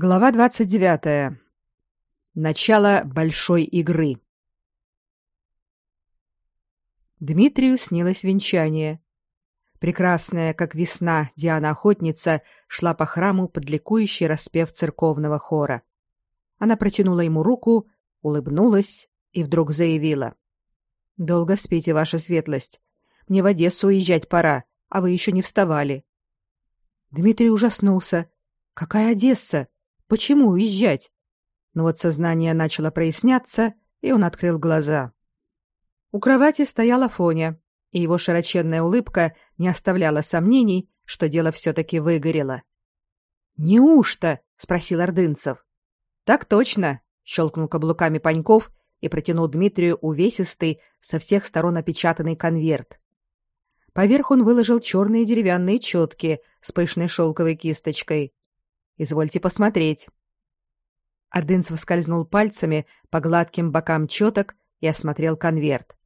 Глава 29. Начало большой игры. Дмитрию снилось венчание. Прекрасная, как весна, Диана-охотница шла по храму под ликующий распев церковного хора. Она протянула ему руку, улыбнулась и вдруг заявила. «Долго спите, ваша светлость. Мне в Одессу уезжать пора, а вы еще не вставали». Дмитрий ужаснулся. «Какая Одесса? Почему уезжать? Но вот сознание начало проясняться, и он открыл глаза. У кровати стоял Афоня, и его широченная улыбка не оставляла сомнений, что дело все-таки выгорело. «Неужто?» — спросил Ордынцев. «Так точно!» — щелкнул каблуками Паньков и протянул Дмитрию увесистый, со всех сторон опечатанный конверт. Поверх он выложил черные деревянные четки с пышной шелковой кисточкой. Извольте посмотреть. Ордынцев скользнул пальцами по гладким бокам четок и осмотрел конверт.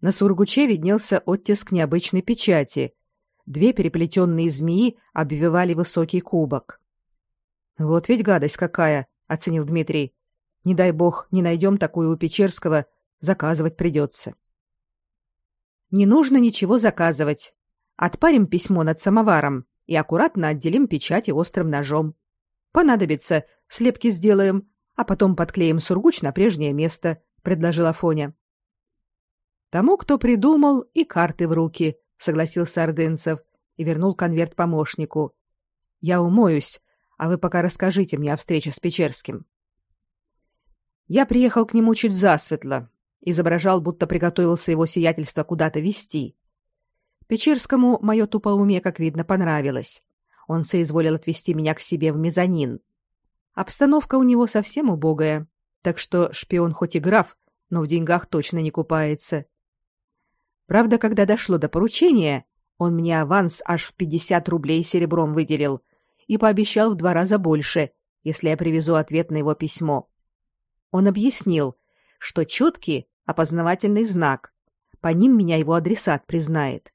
На сургуче виднелся оттиск необычной печати. Две переплетенные змеи обвивали высокий кубок. «Вот ведь гадость какая!» — оценил Дмитрий. «Не дай бог, не найдем такую у Печерского, заказывать придется». «Не нужно ничего заказывать. Отпарим письмо над самоваром и аккуратно отделим печати острым ножом. Понадобится, слепки сделаем, а потом подклеим сургуч на прежнее место, предложила Фоня. Тому, кто придумал, и карты в руки, согласился Ордынцев и вернул конверт помощнику. Я умоюсь, а вы пока расскажите мне о встрече с Печерским. Я приехал к нему чуть засветло, изображал, будто приготовился его сиятельство куда-то вести. Печерскому мое тупоумие, как видно, понравилось. Он соизволил отвести меня к себе в мезонин. Обстановка у него совсем убогая, так что шпион хоть и граф, но в деньгах точно не купается. Правда, когда дошло до поручения, он мне аванс аж в 50 рублей серебром выделил и пообещал в два раза больше, если я привезу ответ на его письмо. Он объяснил, что четкий опознавательный знак. По ним меня его адресат признает.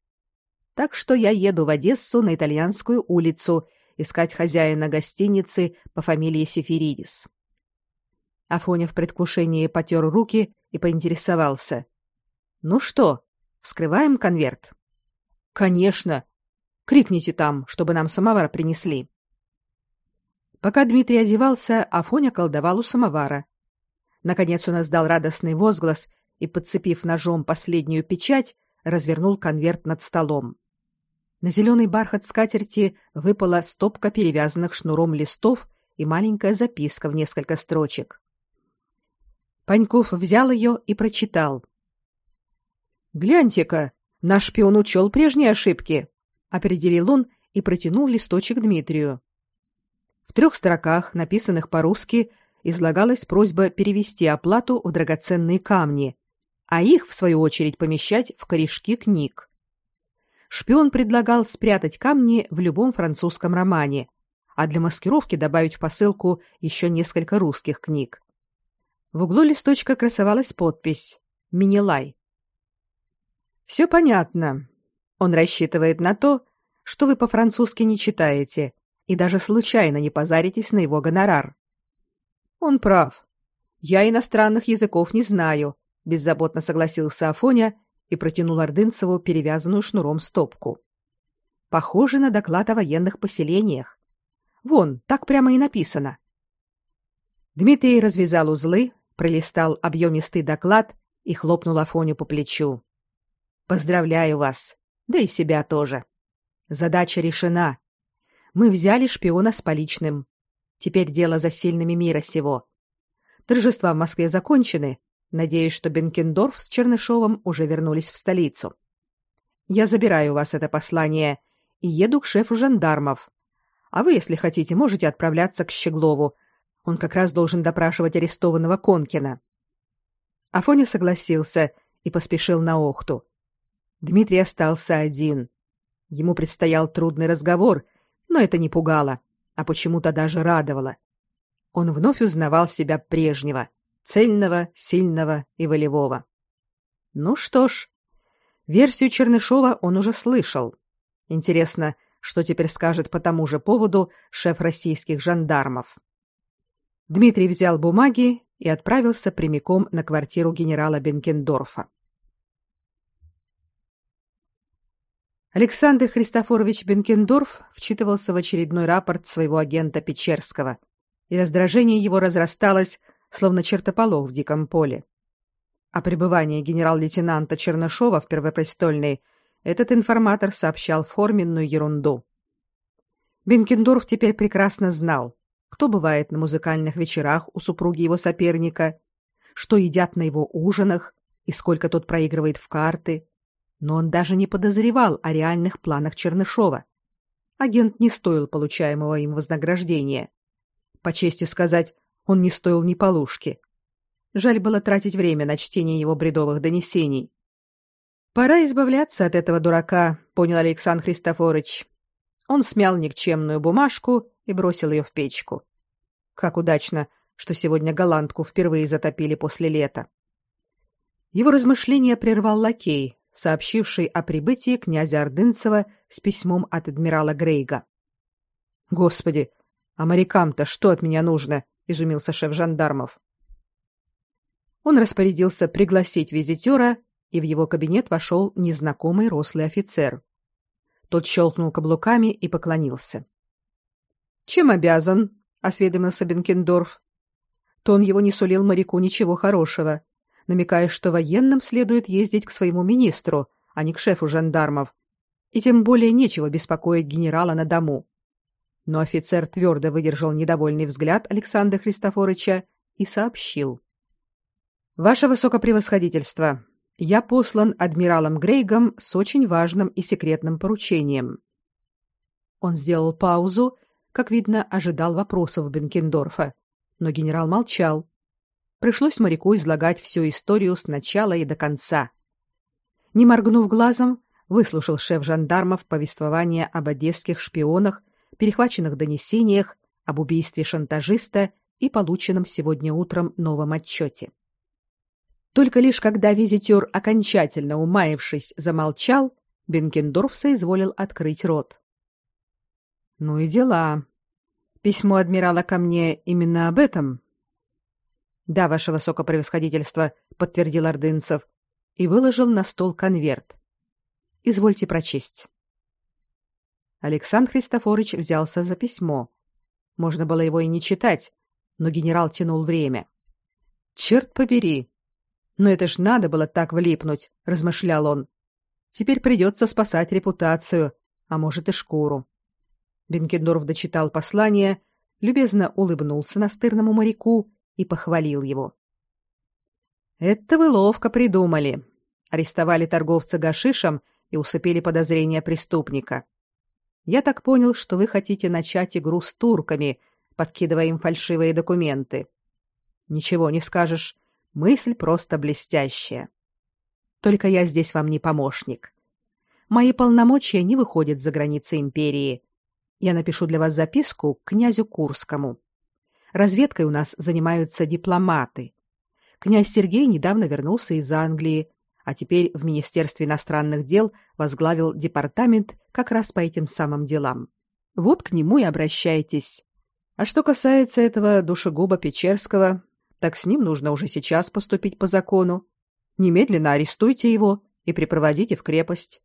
Так что я еду в Одессу на итальянскую улицу искать хозяина гостиницы по фамилии Сеферидис. Афоня в предвкушении потер руки и поинтересовался. «Ну что, вскрываем конверт?» «Конечно! Крикните там, чтобы нам самовар принесли». Пока Дмитрий одевался, Афоня колдовал у самовара. Наконец он издал радостный возглас и, подцепив ножом последнюю печать, развернул конверт над столом. На зеленый бархат скатерти выпала стопка перевязанных шнуром листов и маленькая записка в несколько строчек. Паньков взял ее и прочитал. «Гляньте-ка, наш шпион учел прежние ошибки», — определил он и протянул листочек Дмитрию. В трех строках, написанных по-русски, излагалась просьба перевести оплату в драгоценные камни, а их, в свою очередь, помещать в корешки книг. Шпион предлагал спрятать камни в любом французском романе, а для маскировки добавить в посылку еще несколько русских книг. В углу листочка красовалась подпись «Минилай». Все понятно. Он рассчитывает на то, что вы по-французски не читаете и даже случайно не позаритесь на его гонорар. Он прав. Я иностранных языков не знаю, беззаботно согласился Афоня и протянул Ордынцеву перевязанную шнуром стопку. Похоже на доклад о военных поселениях. Вон, так прямо и написано. Дмитрий развязал узлы, пролистал объемистый доклад и хлопнул Афоню по плечу. Поздравляю вас, да и себя тоже. Задача решена. Мы взяли шпиона с поличным. Теперь дело за сильными мира сего. Торжества в Москве закончены, Надеюсь, что Бенкендорф с Чернышовым уже вернулись в столицу. Я забираю у вас это послание и еду к шефу жандармов. А вы, если хотите, можете отправляться к Щеглову. Он как раз должен допрашивать арестованного Конкина. Афоня согласился и поспешил на Охту. Дмитрий остался один. Ему предстоял трудный разговор, но это не пугало, а почему-то даже радовало. Он вновь узнавал себя прежнего — цельного, сильного и волевого. Ну что ж, версию Чернышова он уже слышал. Интересно, что теперь скажет по тому же поводу шеф российских жандармов. Дмитрий взял бумаги и отправился прямиком на квартиру генерала Бенкендорфа. Александр Христофорович Бенкендорф вчитывался в очередной рапорт своего агента Печерского, и раздражение его разрасталось, словно чертополох в диком поле. О пребывании генерал-лейтенанта Чернышова в Первопрестольной этот информатор сообщал форменную ерунду. Бенкендорф теперь прекрасно знал, кто бывает на музыкальных вечерах у супруги его соперника, что едят на его ужинах и сколько тот проигрывает в карты, но он даже не подозревал о реальных планах Чернышова. Агент не стоил получаемого им вознаграждения. По чести сказать, он не стоил ни полушки. Жаль было тратить время на чтение его бредовых донесений. Пора избавляться от этого дурака, понял Александр Христофорович. Он смял никчемную бумажку и бросил ее в печку. Как удачно, что сегодня голландку впервые затопили после лета. Его размышления прервал лакей, сообщивший о прибытии князя Ордынцева с письмом от адмирала Грейга. Господи, а морякам-то что от меня нужно? Изумился шеф жандармов. Он распорядился пригласить визитера, и в его кабинет вошел незнакомый рослый офицер. Тот щелкнул каблуками и поклонился. Чем обязан? осведомился Бенкендорф. Тон его не сулил моряку ничего хорошего намекая, что военным следует ездить к своему министру, а не к шефу жандармов, и тем более нечего беспокоить генерала на дому. Но офицер твердо выдержал недовольный взгляд Александра Христофоровича и сообщил: Ваше высокопревосходительство, я послан адмиралом Грейгом с очень важным и секретным поручением. Он сделал паузу, как видно, ожидал вопросов Бенкендорфа, но генерал молчал, Пришлось моряку излагать всю историю с начала и до конца. Не моргнув глазом, выслушал шеф жандармов повествование об одесских шпионах, перехваченных донесениях, об убийстве шантажиста и полученном сегодня утром новом отчете. Только лишь когда визитер, окончательно умаившись, замолчал, Бенкендорф соизволил открыть рот. «Ну и дела. Письмо адмирала ко мне именно об этом?» Да, ваше высокопревосходительство, подтвердил Ордынцев и выложил на стол конверт. Извольте прочесть. Александр Христофорович взялся за письмо. Можно было его и не читать, но генерал тянул время. Черт побери. Но это ж надо было так влипнуть, размышлял он. Теперь придется спасать репутацию, а может и шкуру. Бенкендорф дочитал послание, любезно улыбнулся настырному моряку и похвалил его. Это вы ловко придумали. Арестовали торговца гашишем и усыпили подозрения преступника. Я так понял, что вы хотите начать игру с турками, подкидывая им фальшивые документы. Ничего не скажешь, мысль просто блестящая. Только я здесь вам не помощник. Мои полномочия не выходят за границы империи. Я напишу для вас записку к князю Курскому. Разведкой у нас занимаются дипломаты. Князь Сергей недавно вернулся из Англии, а теперь в Министерстве иностранных дел возглавил департамент как раз по этим самым делам. Вот к нему и обращайтесь. А что касается этого душегуба Печерского, так с ним нужно уже сейчас поступить по закону. Немедленно арестуйте его и припроводите в крепость.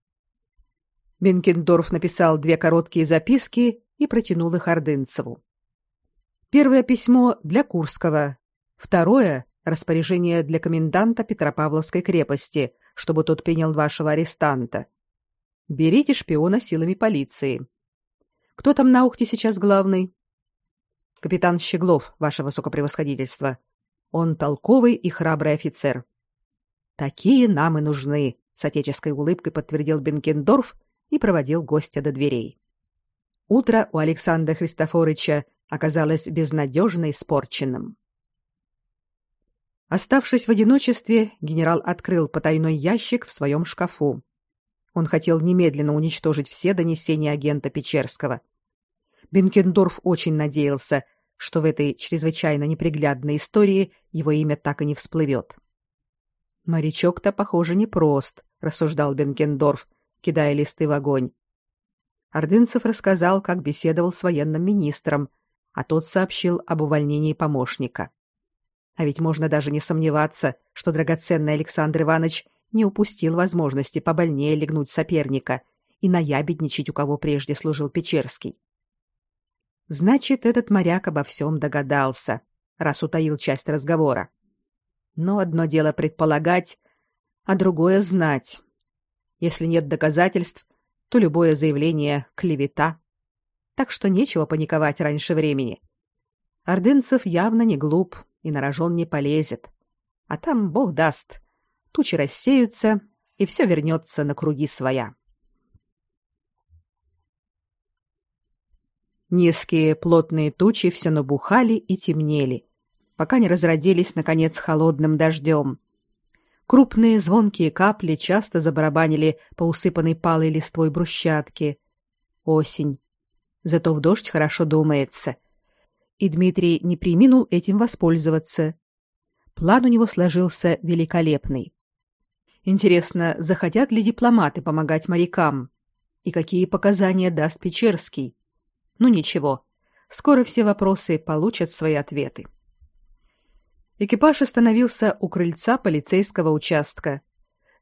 Бенкендорф написал две короткие записки и протянул их Ордынцеву. Первое письмо для Курского, второе распоряжение для коменданта Петропавловской крепости, чтобы тот принял вашего арестанта. Берите шпиона силами полиции. Кто там на Ухте сейчас главный? Капитан Щеглов, ваше высокопревосходительство. Он толковый и храбрый офицер. Такие нам и нужны, с отеческой улыбкой подтвердил Бенкендорф и проводил гостя до дверей. Утро у Александра Христофоровича оказалось безнадежно испорченным. Оставшись в одиночестве, генерал открыл потайной ящик в своем шкафу. Он хотел немедленно уничтожить все донесения агента Печерского. Бенкендорф очень надеялся, что в этой чрезвычайно неприглядной истории его имя так и не всплывет. Морячок-то, похоже, не прост, рассуждал Бенкендорф, кидая листы в огонь. Ордынцев рассказал, как беседовал с военным министром, а тот сообщил об увольнении помощника. А ведь можно даже не сомневаться, что драгоценный Александр Иванович не упустил возможности побольнее легнуть соперника и наябедничать, у кого прежде служил Печерский. Значит, этот моряк обо всем догадался, раз утаил часть разговора. Но одно дело предполагать, а другое знать. Если нет доказательств, то любое заявление клевета. Так что нечего паниковать раньше времени. Ордынцев явно не глуп и на рожон не полезет. А там бог даст. Тучи рассеются, и все вернется на круги своя. Низкие плотные тучи все набухали и темнели, пока не разродились наконец холодным дождем. Крупные звонкие капли часто забарабанили по усыпанной палой листвой брусчатке. Осень. Зато в дождь хорошо думается. И Дмитрий не преминул этим воспользоваться. План у него сложился великолепный. Интересно, захотят ли дипломаты помогать морякам? И какие показания даст Печерский? Ну ничего, скоро все вопросы получат свои ответы. Экипаж остановился у крыльца полицейского участка.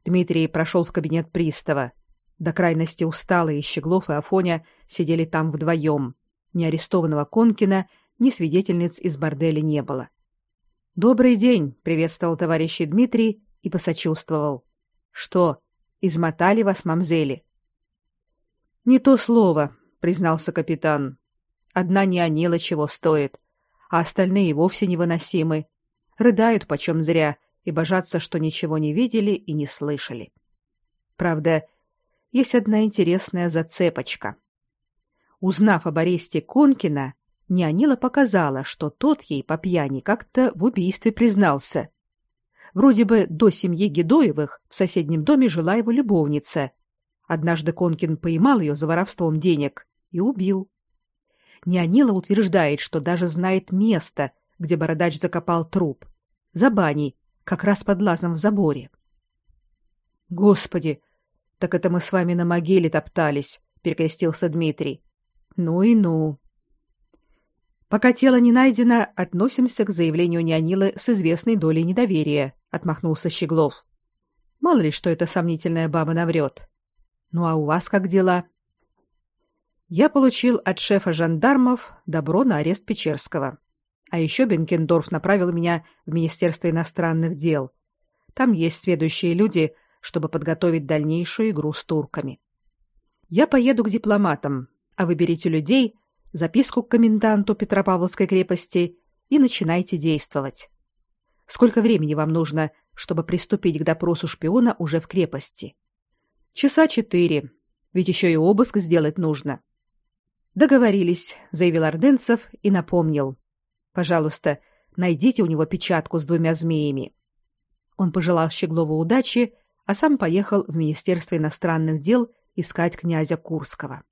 Дмитрий прошел в кабинет пристава. До крайности усталые Щеглов и Афоня сидели там вдвоем. Ни арестованного Конкина, ни свидетельниц из борделя не было. «Добрый день», — приветствовал товарищ Дмитрий и посочувствовал. «Что, измотали вас, мамзели?» «Не то слово», — признался капитан. «Одна неонила чего стоит, а остальные вовсе невыносимы рыдают почем зря и божатся, что ничего не видели и не слышали. Правда, есть одна интересная зацепочка. Узнав об аресте Конкина, Неонила показала, что тот ей по пьяни как-то в убийстве признался. Вроде бы до семьи Гедоевых в соседнем доме жила его любовница. Однажды Конкин поймал ее за воровством денег и убил. Неонила утверждает, что даже знает место, где бородач закопал труп. За баней, как раз под лазом в заборе. Господи, так это мы с вами на могиле топтались, перекрестился Дмитрий. Ну и ну. Пока тело не найдено, относимся к заявлению Неонилы с известной долей недоверия, отмахнулся Щеглов. Мало ли, что эта сомнительная баба наврет. Ну а у вас как дела? Я получил от шефа жандармов добро на арест Печерского. А еще Бенкендорф направил меня в Министерство иностранных дел. Там есть следующие люди, чтобы подготовить дальнейшую игру с турками. Я поеду к дипломатам, а вы берите людей, записку к коменданту Петропавловской крепости и начинайте действовать. Сколько времени вам нужно, чтобы приступить к допросу шпиона уже в крепости? Часа четыре. Ведь еще и обыск сделать нужно. Договорились, заявил Орденцев и напомнил: Пожалуйста, найдите у него печатку с двумя змеями. Он пожелал Щеглову удачи, а сам поехал в Министерство иностранных дел искать князя Курского.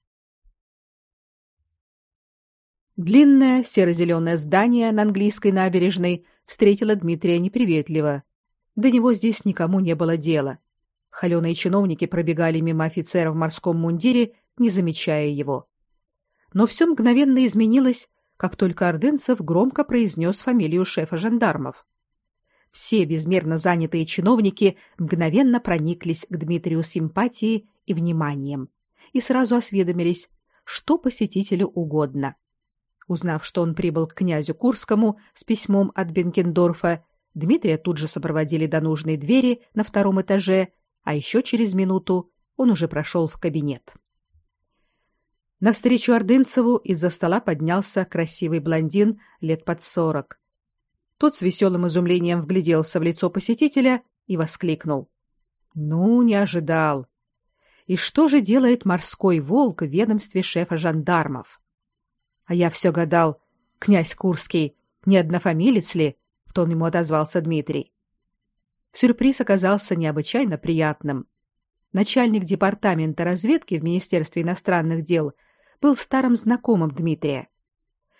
Длинное серо-зеленое здание на английской набережной встретило Дмитрия неприветливо. До него здесь никому не было дела. Холеные чиновники пробегали мимо офицера в морском мундире, не замечая его. Но все мгновенно изменилось, как только Ордынцев громко произнес фамилию шефа жандармов. Все безмерно занятые чиновники мгновенно прониклись к Дмитрию симпатией и вниманием и сразу осведомились, что посетителю угодно. Узнав, что он прибыл к князю Курскому с письмом от Бенкендорфа, Дмитрия тут же сопроводили до нужной двери на втором этаже, а еще через минуту он уже прошел в кабинет. Навстречу Ордынцеву из-за стола поднялся красивый блондин лет под сорок. Тот с веселым изумлением вгляделся в лицо посетителя и воскликнул: "Ну, не ожидал. И что же делает морской волк в ведомстве шефа жандармов? А я все гадал, князь Курский не однофамилец ли?" в тон ему отозвался Дмитрий. Сюрприз оказался необычайно приятным. Начальник департамента разведки в Министерстве иностранных дел был старым знакомым Дмитрия.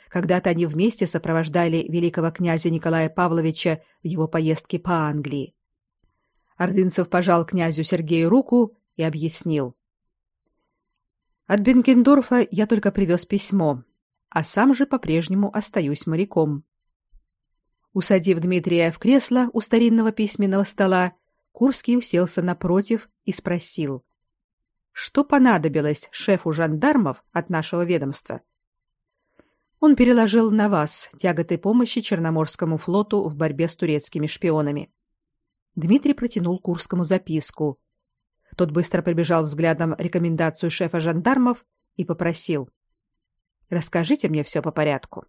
Когда-то они вместе сопровождали великого князя Николая Павловича в его поездке по Англии. Ордынцев пожал князю Сергею руку и объяснил. От Бенкендорфа я только привез письмо, а сам же по-прежнему остаюсь моряком. Усадив Дмитрия в кресло у старинного письменного стола, Курский уселся напротив и спросил: "Что понадобилось шефу жандармов от нашего ведомства?" Он переложил на вас тяготы помощи Черноморскому флоту в борьбе с турецкими шпионами. Дмитрий протянул Курскому записку. Тот быстро пробежал взглядом рекомендацию шефа жандармов и попросил: "Расскажите мне все по порядку"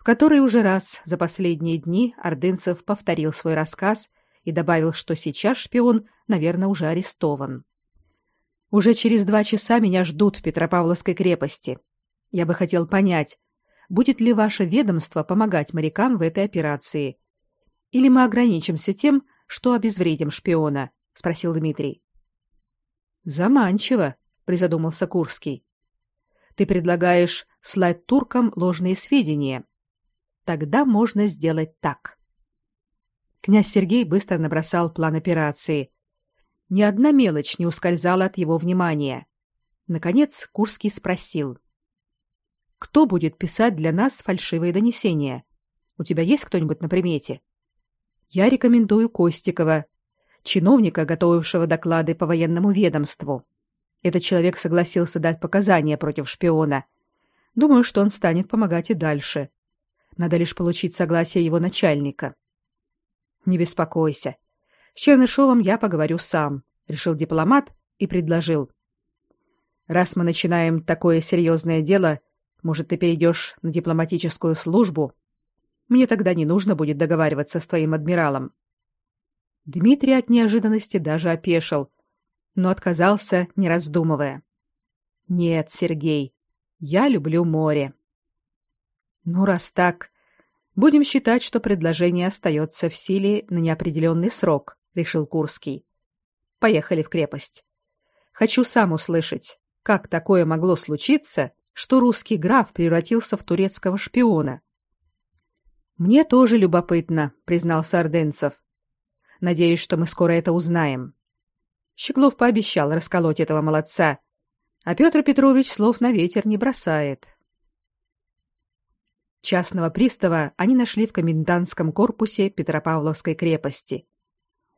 в который уже раз за последние дни Ордынцев повторил свой рассказ и добавил, что сейчас шпион, наверное, уже арестован. Уже через два часа меня ждут в Петропавловской крепости. Я бы хотел понять, будет ли ваше ведомство помогать морякам в этой операции, или мы ограничимся тем, что обезвредим шпиона, спросил Дмитрий. Заманчиво, призадумался Курский. Ты предлагаешь слать туркам ложные сведения, Тогда можно сделать так. Князь Сергей быстро набросал план операции. Ни одна мелочь не ускользала от его внимания. Наконец Курский спросил: "Кто будет писать для нас фальшивые донесения? У тебя есть кто-нибудь на примете?" "Я рекомендую Костикова, чиновника, готовившего доклады по военному ведомству. Этот человек согласился дать показания против шпиона. Думаю, что он станет помогать и дальше. Надо лишь получить согласие его начальника. Не беспокойся. С Чернышовым я поговорю сам, решил дипломат и предложил: Раз мы начинаем такое серьезное дело, может, ты перейдешь на дипломатическую службу? Мне тогда не нужно будет договариваться с твоим адмиралом. Дмитрий от неожиданности даже опешил, но отказался, не раздумывая. Нет, Сергей, я люблю море. Ну раз так, будем считать, что предложение остается в силе на неопределенный срок, решил Курский. Поехали в крепость. Хочу сам услышать, как такое могло случиться, что русский граф превратился в турецкого шпиона. Мне тоже любопытно, признался Орденцев. Надеюсь, что мы скоро это узнаем. Щеглов пообещал расколоть этого молодца, а Петр Петрович слов на ветер не бросает. Частного пристава они нашли в комендантском корпусе Петропавловской крепости.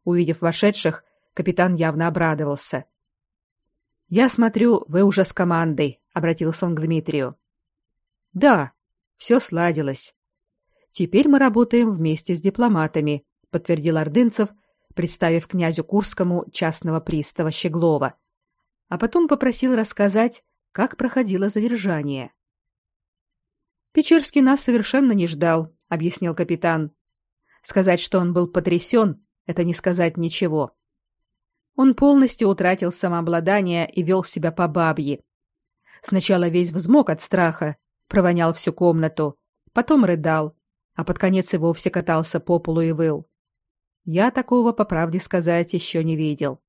Увидев вошедших, капитан явно обрадовался. Я смотрю, вы уже с командой, обратился он к Дмитрию. Да, все сладилось. Теперь мы работаем вместе с дипломатами, подтвердил Ордынцев, представив князю Курскому частного пристава Щеглова, а потом попросил рассказать, как проходило задержание. Печерский нас совершенно не ждал, объяснил капитан. Сказать, что он был потрясен, это не сказать ничего. Он полностью утратил самообладание и вел себя по бабье. Сначала весь взмок от страха, провонял всю комнату, потом рыдал, а под конец и вовсе катался по полу и выл. Я такого, по правде сказать, еще не видел.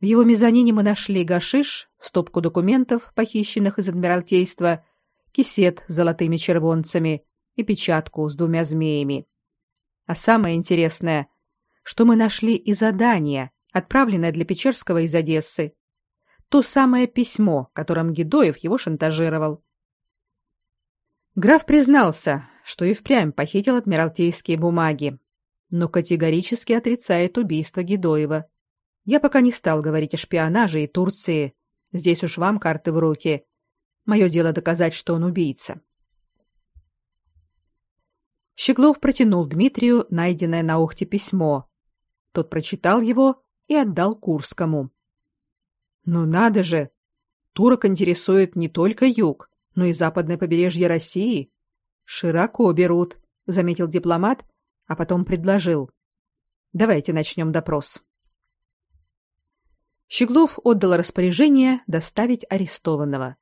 В его мезонине мы нашли гашиш, стопку документов, похищенных из Адмиралтейства, кисет с золотыми червонцами и печатку с двумя змеями. А самое интересное, что мы нашли и задание, отправленное для Печерского из Одессы. То самое письмо, которым Гедоев его шантажировал. Граф признался, что и впрямь похитил адмиралтейские бумаги, но категорически отрицает убийство Гедоева. Я пока не стал говорить о шпионаже и Турции. Здесь уж вам карты в руки. Мое дело доказать, что он убийца. Щеглов протянул Дмитрию найденное на Охте письмо. Тот прочитал его и отдал Курскому. Ну надо же. Турок интересует не только юг, но и западное побережье России. Широко берут, заметил дипломат, а потом предложил: "Давайте начнем допрос". Щеглов отдал распоряжение доставить арестованного.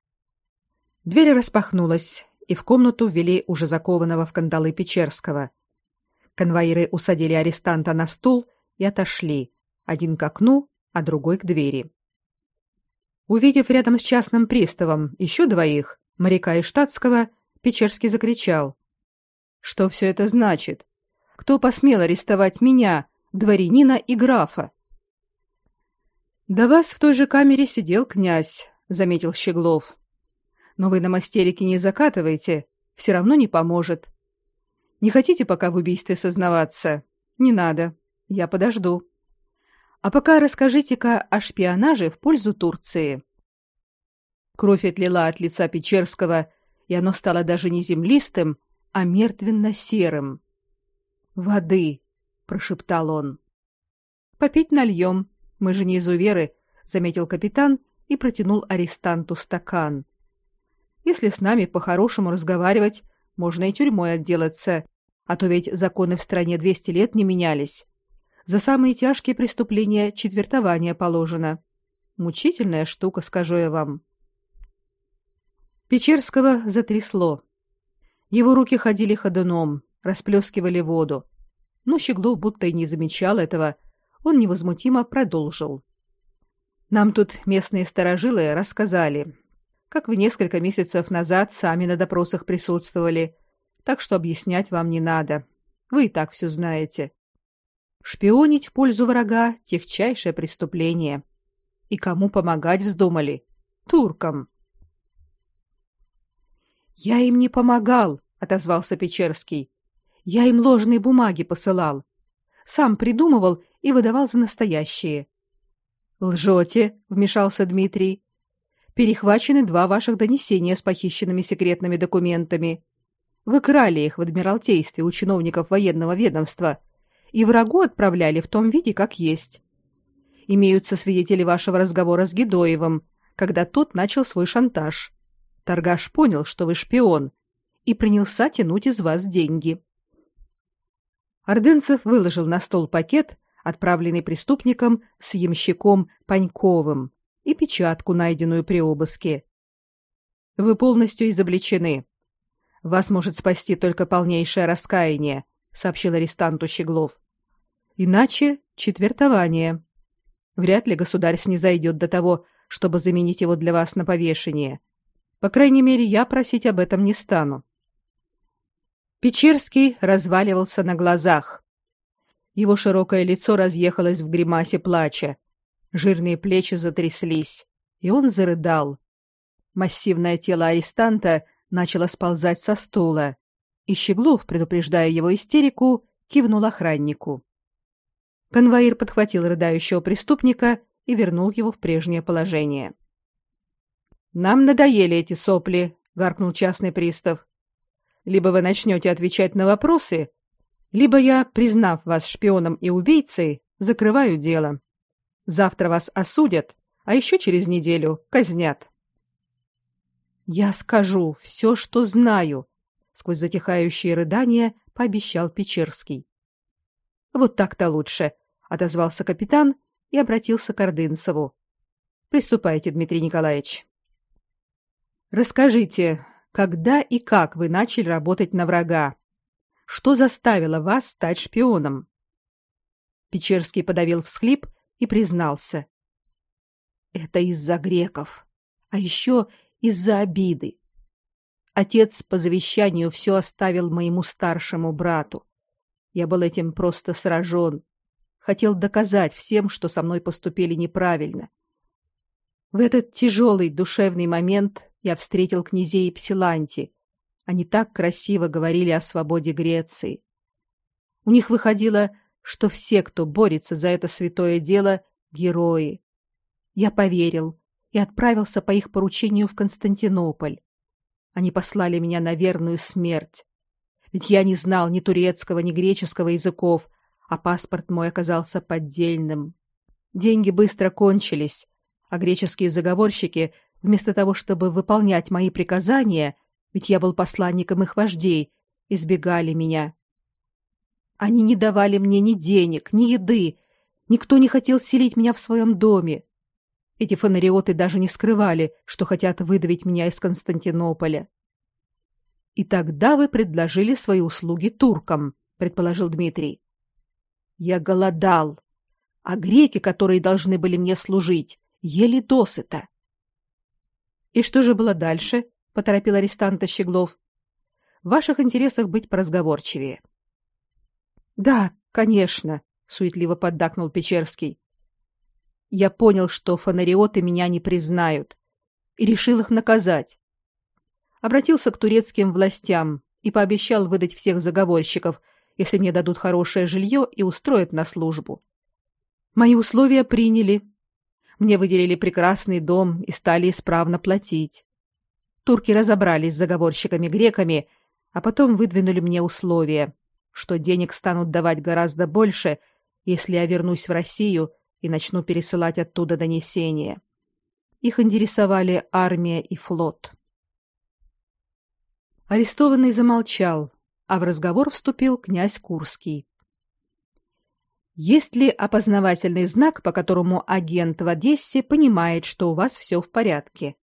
Дверь распахнулась, и в комнату ввели уже закованного в кандалы Печерского. Конвоиры усадили арестанта на стул и отошли, один к окну, а другой к двери. Увидев рядом с частным приставом еще двоих, моряка и штатского, Печерский закричал: "Что все это значит? Кто посмел арестовать меня, дворянина и графа?" "До вас в той же камере сидел князь", заметил Щеглов. Но вы на мастерике не закатываете, все равно не поможет. Не хотите пока в убийстве сознаваться? Не надо. Я подожду. А пока расскажите-ка о шпионаже в пользу Турции. Кровь отлила от лица Печерского, и оно стало даже не землистым, а мертвенно-серым. «Воды!» — прошептал он. «Попить нальем. Мы же не изуверы», — заметил капитан и протянул арестанту стакан. Если с нами по-хорошему разговаривать, можно и тюрьмой отделаться, а то ведь законы в стране 200 лет не менялись. За самые тяжкие преступления четвертование положено. Мучительная штука, скажу я вам. Печерского затрясло. Его руки ходили ходуном, расплескивали воду. Но Щеглов будто и не замечал этого. Он невозмутимо продолжил. Нам тут местные старожилы рассказали, как вы несколько месяцев назад сами на допросах присутствовали, так что объяснять вам не надо. Вы и так все знаете. Шпионить в пользу врага — техчайшее преступление. И кому помогать вздумали? Туркам. «Я им не помогал», — отозвался Печерский. «Я им ложные бумаги посылал. Сам придумывал и выдавал за настоящие». «Лжете», — вмешался Дмитрий перехвачены два ваших донесения с похищенными секретными документами. Вы крали их в адмиралтействе у чиновников военного ведомства и врагу отправляли в том виде, как есть. Имеются свидетели вашего разговора с Гедоевым, когда тот начал свой шантаж. Торгаш понял, что вы шпион, и принялся тянуть из вас деньги. Ордынцев выложил на стол пакет, отправленный преступником с ямщиком Паньковым, и печатку, найденную при обыске. Вы полностью изобличены. Вас может спасти только полнейшее раскаяние, сообщил арестанту Щеглов. Иначе четвертование. Вряд ли государь снизойдет до того, чтобы заменить его для вас на повешение. По крайней мере, я просить об этом не стану. Печерский разваливался на глазах. Его широкое лицо разъехалось в гримасе плача. Жирные плечи затряслись, и он зарыдал. Массивное тело арестанта начало сползать со стула, и Щеглов, предупреждая его истерику, кивнул охраннику. Конвоир подхватил рыдающего преступника и вернул его в прежнее положение. «Нам надоели эти сопли», — гаркнул частный пристав. «Либо вы начнете отвечать на вопросы, либо я, признав вас шпионом и убийцей, закрываю дело». Завтра вас осудят, а еще через неделю казнят. Я скажу все, что знаю, сквозь затихающие рыдания пообещал Печерский. Вот так-то лучше, отозвался капитан и обратился к Ордынцеву. Приступайте, Дмитрий Николаевич. Расскажите, когда и как вы начали работать на врага? Что заставило вас стать шпионом? Печерский подавил всхлип и признался. Это из-за греков, а еще из-за обиды. Отец по завещанию все оставил моему старшему брату. Я был этим просто сражен. Хотел доказать всем, что со мной поступили неправильно. В этот тяжелый душевный момент я встретил князей Псиланти. Они так красиво говорили о свободе Греции. У них выходило, что все, кто борется за это святое дело, герои. Я поверил и отправился по их поручению в Константинополь. Они послали меня на верную смерть. Ведь я не знал ни турецкого, ни греческого языков, а паспорт мой оказался поддельным. Деньги быстро кончились, а греческие заговорщики, вместо того, чтобы выполнять мои приказания, ведь я был посланником их вождей, избегали меня. Они не давали мне ни денег, ни еды. Никто не хотел селить меня в своем доме. Эти фонариоты даже не скрывали, что хотят выдавить меня из Константинополя. И тогда вы предложили свои услуги туркам, предположил Дмитрий. Я голодал, а греки, которые должны были мне служить, ели досыта. И что же было дальше? поторопил арестанта Щеглов. В ваших интересах быть поразговорчивее. Да, конечно, суетливо поддакнул Печерский. Я понял, что фонариоты меня не признают, и решил их наказать. обратился к турецким властям и пообещал выдать всех заговорщиков, если мне дадут хорошее жилье и устроят на службу. Мои условия приняли. Мне выделили прекрасный дом и стали исправно платить. Турки разобрались с заговорщиками-греками, а потом выдвинули мне условия, что денег станут давать гораздо больше, если я вернусь в Россию и начну пересылать оттуда донесения. Их интересовали армия и флот. Арестованный замолчал, а в разговор вступил князь Курский. Есть ли опознавательный знак, по которому агент в Одессе понимает, что у вас все в порядке?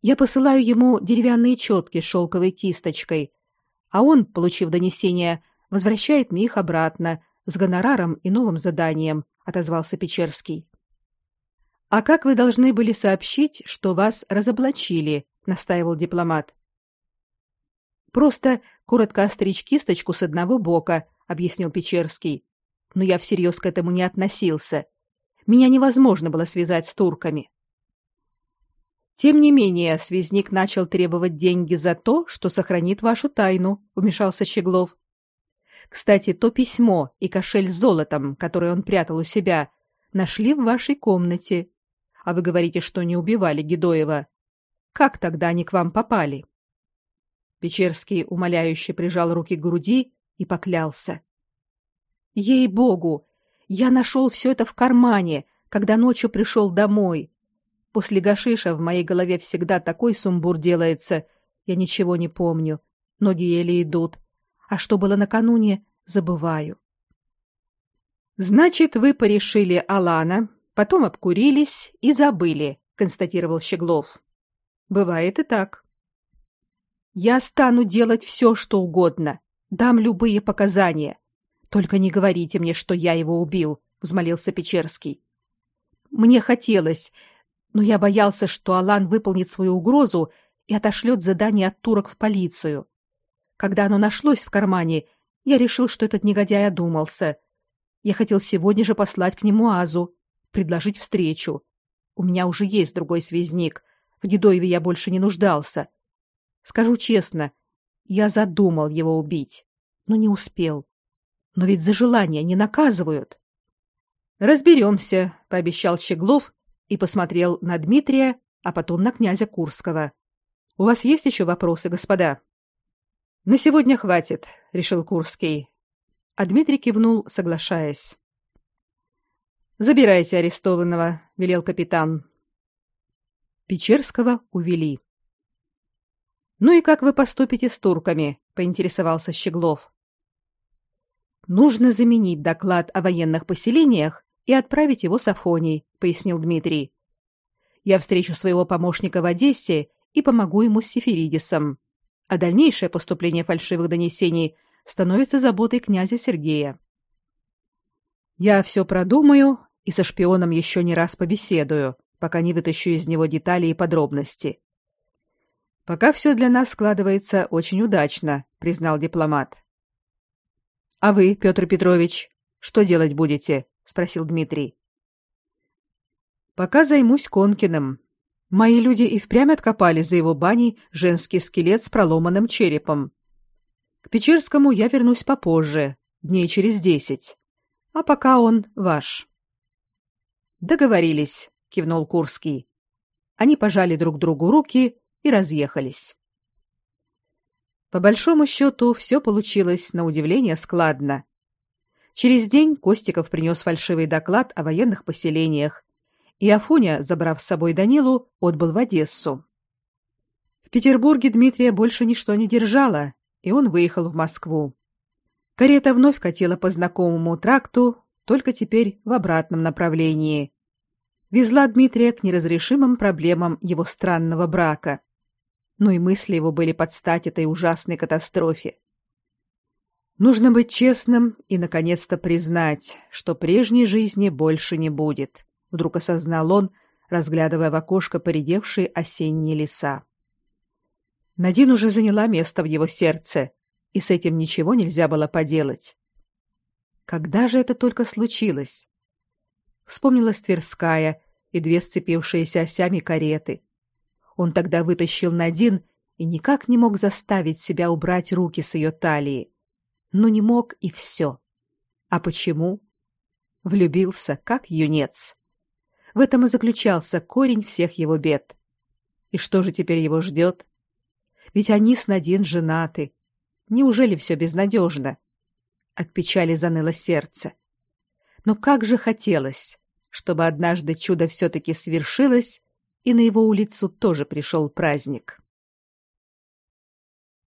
Я посылаю ему деревянные четки с шелковой кисточкой, а он, получив донесение, возвращает мне их обратно с гонораром и новым заданием, отозвался Печерский. А как вы должны были сообщить, что вас разоблачили, настаивал дипломат. Просто коротко остричь кисточку с одного бока, объяснил Печерский. Но я всерьез к этому не относился. Меня невозможно было связать с турками. Тем не менее, связник начал требовать деньги за то, что сохранит вашу тайну, вмешался Щеглов. Кстати, то письмо и кошель с золотом, который он прятал у себя, нашли в вашей комнате. А вы говорите, что не убивали Гедоева. Как тогда они к вам попали? Печерский умоляюще прижал руки к груди и поклялся. Ей-богу, я нашел все это в кармане, когда ночью пришел домой. После гашиша в моей голове всегда такой сумбур делается. Я ничего не помню. Ноги еле идут. А что было накануне, забываю. Значит, вы порешили Алана, потом обкурились и забыли, констатировал Щеглов. Бывает и так. Я стану делать все, что угодно, дам любые показания. Только не говорите мне, что я его убил, взмолился Печерский. Мне хотелось, но я боялся, что Алан выполнит свою угрозу и отошлет задание от турок в полицию. Когда оно нашлось в кармане, я решил, что этот негодяй одумался. Я хотел сегодня же послать к нему Азу, предложить встречу. У меня уже есть другой связник. В Гедоеве я больше не нуждался. Скажу честно, я задумал его убить, но не успел. Но ведь за желание не наказывают. Разберемся, пообещал Щеглов и посмотрел на Дмитрия, а потом на князя Курского. У вас есть еще вопросы, господа? На сегодня хватит, решил Курский. А Дмитрий кивнул, соглашаясь. Забирайте арестованного, велел капитан. Печерского увели. Ну и как вы поступите с турками? поинтересовался Щеглов. Нужно заменить доклад о военных поселениях и отправить его с пояснил Дмитрий. Я встречу своего помощника в Одессе и помогу ему с Сеферидисом. А дальнейшее поступление фальшивых донесений становится заботой князя Сергея. Я все продумаю и со шпионом еще не раз побеседую, пока не вытащу из него детали и подробности. Пока все для нас складывается очень удачно, признал дипломат. А вы, Петр Петрович, что делать будете? спросил Дмитрий. Пока займусь Конкиным. Мои люди и впрямь откопали за его баней женский скелет с проломанным черепом. К Печерскому я вернусь попозже, дней через десять. А пока он ваш. Договорились, кивнул Курский. Они пожали друг другу руки и разъехались. По большому счету, все получилось на удивление складно. Через день Костиков принес фальшивый доклад о военных поселениях, и Афоня, забрав с собой Данилу, отбыл в Одессу. В Петербурге Дмитрия больше ничто не держало, и он выехал в Москву. Карета вновь катила по знакомому тракту, только теперь в обратном направлении. Везла Дмитрия к неразрешимым проблемам его странного брака. Но и мысли его были под стать этой ужасной катастрофе. Нужно быть честным и наконец-то признать, что прежней жизни больше не будет, вдруг осознал он, разглядывая в окошко поредевшие осенние леса. Надин уже заняла место в его сердце, и с этим ничего нельзя было поделать. Когда же это только случилось? Вспомнилась Тверская и две сцепившиеся осями кареты. Он тогда вытащил Надин и никак не мог заставить себя убрать руки с ее талии. Но не мог и все. А почему? Влюбился, как юнец. В этом и заключался корень всех его бед. И что же теперь его ждет? Ведь они с Надин женаты. Неужели все безнадежно? От печали заныло сердце. Но как же хотелось, чтобы однажды чудо все-таки свершилось, и на его улицу тоже пришел праздник.